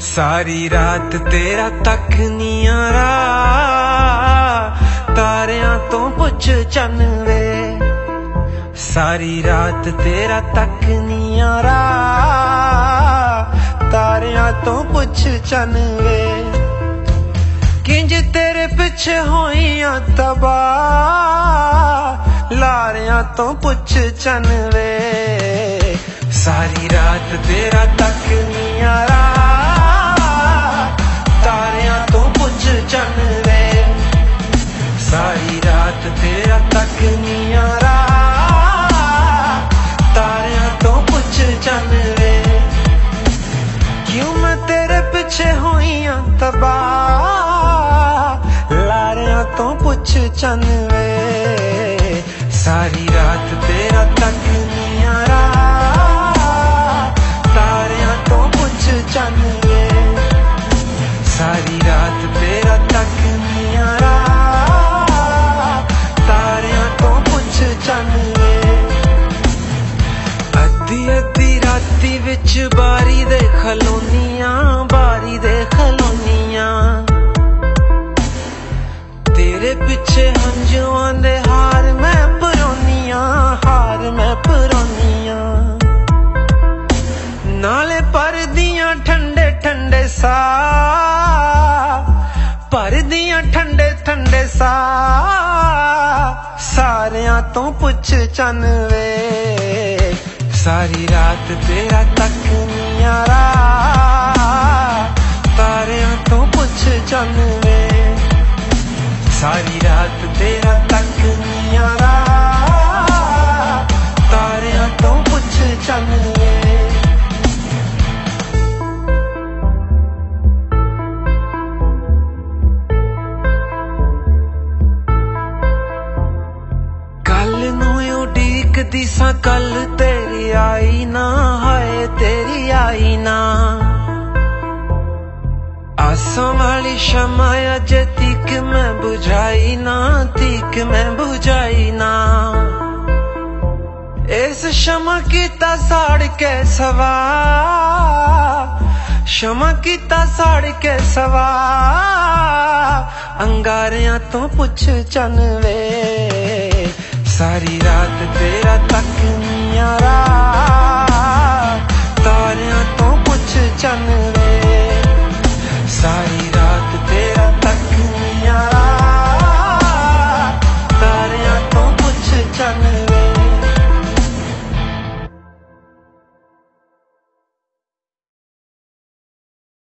ਸਾਰੀ ਰਾਤ ਤੇਰਾ ਤੱਕ ਨੀਆਰਾ ਤਾਰਿਆਂ ਤੋਂ ਪੁੱਛ ਚੰਨ ਵੇ। ਸਾਰੀ ਰਾਤ ਤੇਰਾ ਤੱਕ ਨੀਆਰਾ ਤਾਰਿਆਂ ਤੋਂ ਪੁੱਛ ਚੰਨ ਵੇ। ਕਿੰਜ ਤੇਰੇ ਪਿੱਛੇ ਹੋਈਆਂ ਤਬਾ ਲਾਰਿਆਂ ਤੋਂ ਪੁੱਛ ਚੰਨ ਵੇ। ਸਾਰੀ ਰਾਤ ਤੇਰਾ ਤੱਕ ਨੀਆਰਾ ਰਾਤ ਤੇਰਾ ਤੱਕ ਨੀਆਰਾ ਤਾਰਿਆਂ ਤੋਂ ਪੁੱਛ ਚੰਨ ਵੇ। ਕਿਉਂ ਮੈਂ ਤੇਰੇ ਪਿੱਛੇ ਹੋਈਆਂ ਤਬਾ ਲਾਰਿਆਂ ਤੋਂ ਪੁੱਛ ਚੰਨ ਵੇ। ਸਾਰੀ ਰਾਤ ਤੇ ਅੱਧੀ ਵਿੱਚ ਬਾਰੀ ਦੇ ਖਲੋਨੀਆਂ, ਬਾਰੀ ਦੇ ਖਲੋਨੀਆਂ। ਤੇਰੇ ਪਿੱਛੇ ਹੰਝੂਆਂ ਦੇ ਹਾਰ ਮੈਂ ਪਰੋਨੀਆਂ, ਹਾਰ ਮੈਂ ਪਰੋਨੀਆਂ। ਨਾਲੇ ਪਰਦੀਆਂ ਠੰਡੇ ਠੰਡੇ ਸਾ ਪਰਦੀਆਂ ਠੰਡੇ ਠੰਡੇ ਸਾ ਸਾਰਿਆਂ ਤੋਂ ਪੁੱਛ ਚੰਨ ਵੇ। ਸਾਰੀ ਰਾਤ ਤੇਰਾ ਤੱਕ ਉਡੀਕਦੀ ਸਾਂ ਕੱਲ ਤੇਰੀ ਆਈ ਨਾ, ਹਾਏ ਤੇਰੀ ਆਈ ਨਾ। ਆਸਾਂ ਵਾਲੀ ਸ਼ਮਾ ਅਜੇ ਤੀਕ ਮੈਂ 부ਝਾਈ ਨਾ, ਤੀਕ ਮੈਂ 부ਝਾਈ ਨਾ। ਇਸ ਸ਼ਮਾ ਕੀਤਾ ਸਾੜ ਕੇ ਸਵਾ, ਸ਼ਮਾ ਕੀਤਾ ਸਾੜ ਕੇ ਸਵਾ। ਅੰਗਾਰਿਆਂ ਤੋਂ ਪੁੱਛ ਚੰਨ ਵੇ, ਸਾਰੀ ਤਾਰਿਆਂ